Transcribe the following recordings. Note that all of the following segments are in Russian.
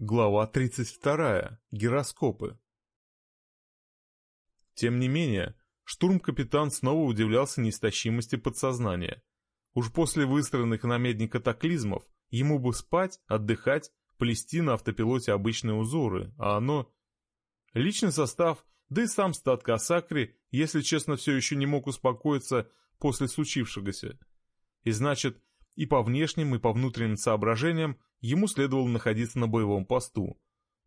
Глава 32. Гироскопы. Тем не менее, штурм-капитан снова удивлялся неистощимости подсознания. Уж после выстроенных на медне катаклизмов ему бы спать, отдыхать, плести на автопилоте обычные узоры, а оно... Личный состав, да и сам стат Касакри, если честно, все еще не мог успокоиться после случившегося. И значит, и по внешним, и по внутренним соображениям ему следовало находиться на боевом посту.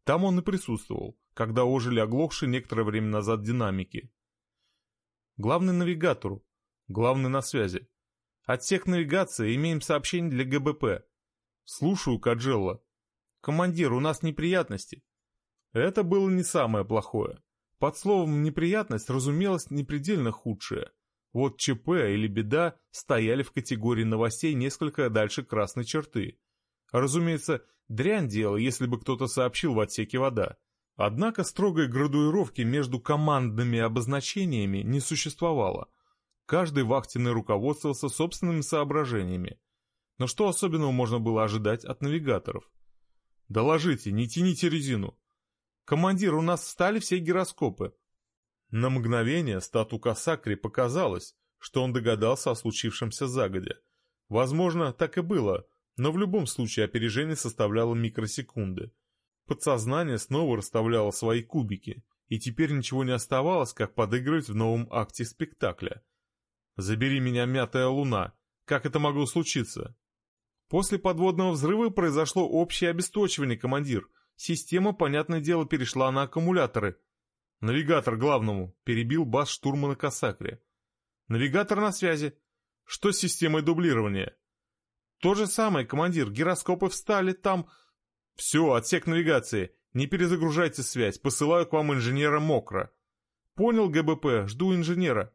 Там он и присутствовал, когда ожили оглохшие некоторое время назад динамики. Главный навигатору, главный на связи. Отсек навигации, имеем сообщение для ГБП. Слушаю, Каджелла. Командир, у нас неприятности. Это было не самое плохое. Под словом «неприятность» разумелось непредельно худшее. Вот ЧП или беда стояли в категории новостей несколько дальше красной черты. Разумеется, дрянь дело, если бы кто-то сообщил в отсеке вода. Однако строгой градуировки между командными обозначениями не существовало. Каждый вахтенный руководствовался собственными соображениями. Но что особенного можно было ожидать от навигаторов? «Доложите, не тяните резину!» «Командир, у нас встали все гироскопы!» На мгновение стату Касакри показалось, что он догадался о случившемся загодя. Возможно, так и было, но в любом случае опережение составляло микросекунды. Подсознание снова расставляло свои кубики, и теперь ничего не оставалось, как подыгрывать в новом акте спектакля. «Забери меня, мятая луна! Как это могло случиться?» После подводного взрыва произошло общее обесточивание, командир. Система, понятное дело, перешла на аккумуляторы — «Навигатор главному!» — перебил бас штурмана Касакри. «Навигатор на связи. Что с системой дублирования?» «То же самое, командир. Гироскопы встали там...» «Все, отсек навигации. Не перезагружайте связь. Посылаю к вам инженера Мокро». «Понял, ГБП. Жду инженера».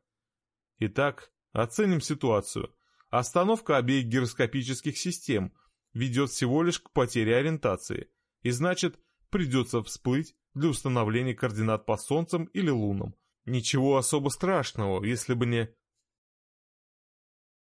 Итак, оценим ситуацию. Остановка обеих гироскопических систем ведет всего лишь к потере ориентации. И значит, придется всплыть для установления координат по Солнцам или Лунам. Ничего особо страшного, если бы не